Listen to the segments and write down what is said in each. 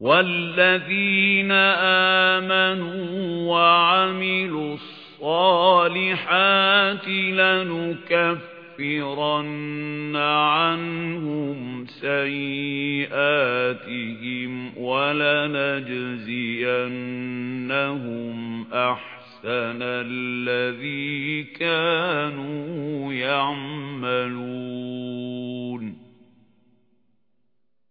وَالَّذِينَ آمَنُوا وَعَمِلُوا الصَّالِحَاتِ لَنُكَفِّرَنَّ عَنْهُمْ سَيِّئَاتِهِمْ وَلَنَجْزِيَنَّهُمْ أَحْسَنَ الَّذِي كَانُوا يَعْمَلُونَ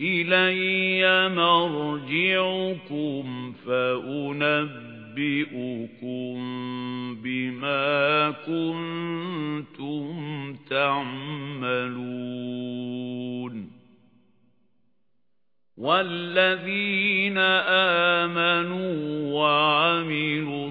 إِلَيَّ مَرْجِعُكُمْ فَأُنَبِّئُكُم بِمَا كُنتُمْ تَعْمَلُونَ. وَالَّذِينَ آمَنُوا وَعَمِلُوا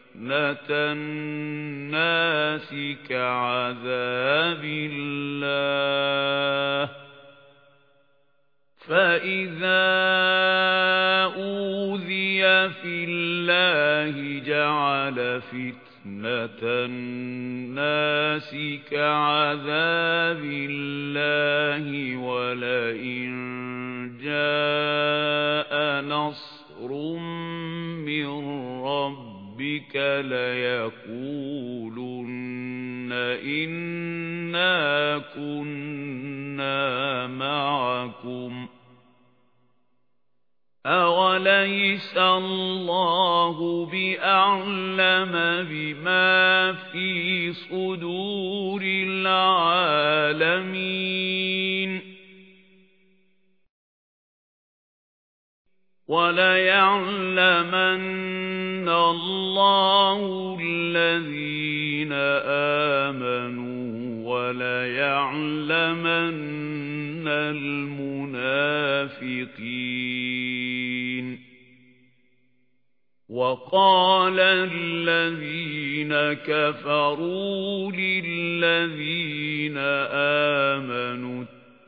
النَّاسِ كَعَذَابِ اللَّهِ. فَإِذَا أُوذِيَ فِي اللَّهِ جَعَلَ فِتْنَةَ النَّاسِ كَعَذَابِ اللَّهِ. وَلَئِن جَاءَ لَيَقُولُنَّ إِنَّا كُنَّا مَعَكُمْ أَوَلَيْسَ اللَّهُ بِأَعْلَمَ بِمَا فِي صُدُورِ الْعَالَمِينَ وَلَيَعْلَمَنَّ اللَّهُ الَّذِينَ آمَنُوا وَلَيَعْلَمَنَّ الْمُنَافِقِينَ وَقَالَ الَّذِينَ كَفَرُوا لِلَّذِينَ آمَنُوا